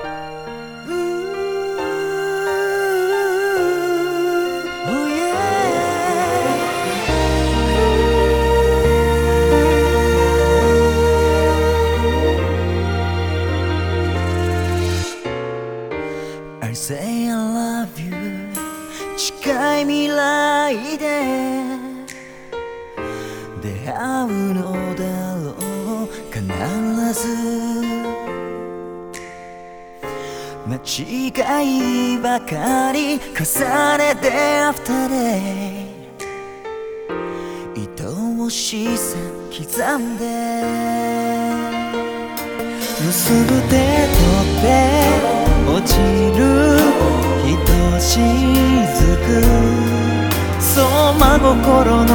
I say I love you, 近い未来で。出会うのだろう。必ず。間違いばかり重ねて After day 愛おしさ刻んで。結ぶ手取って落ちるひとしずく。そう真心の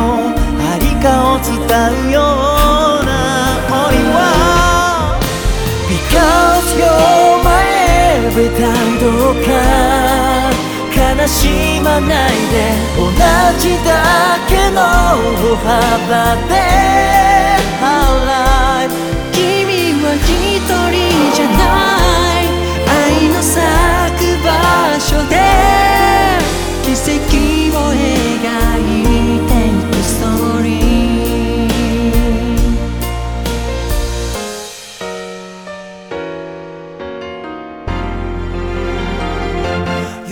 ありかを伝うよ。うか悲しまないで同じだけの歩幅で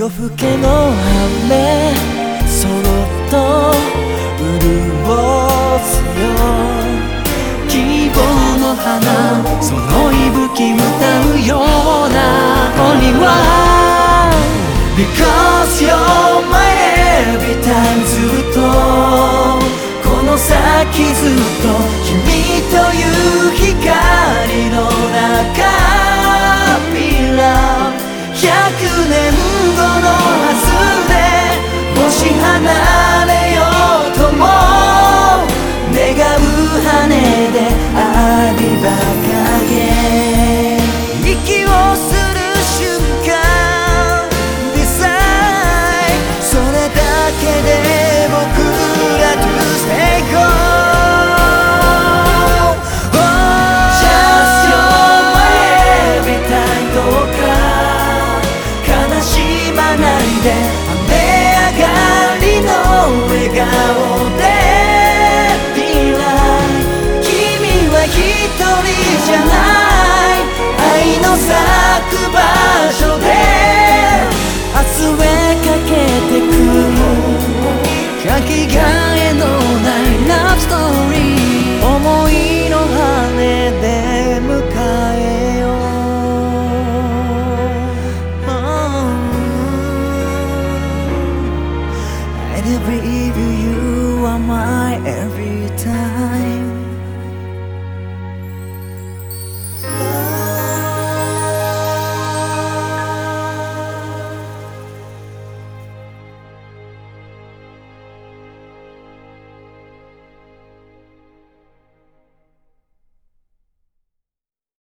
夜更けの雨そろっと潤すよ。希望の花その息吹歌うような森は Because you're う羽で浴びばかり。かけがえのないラブストーリー思いの羽で迎えよう oh. I believe you, you are my every time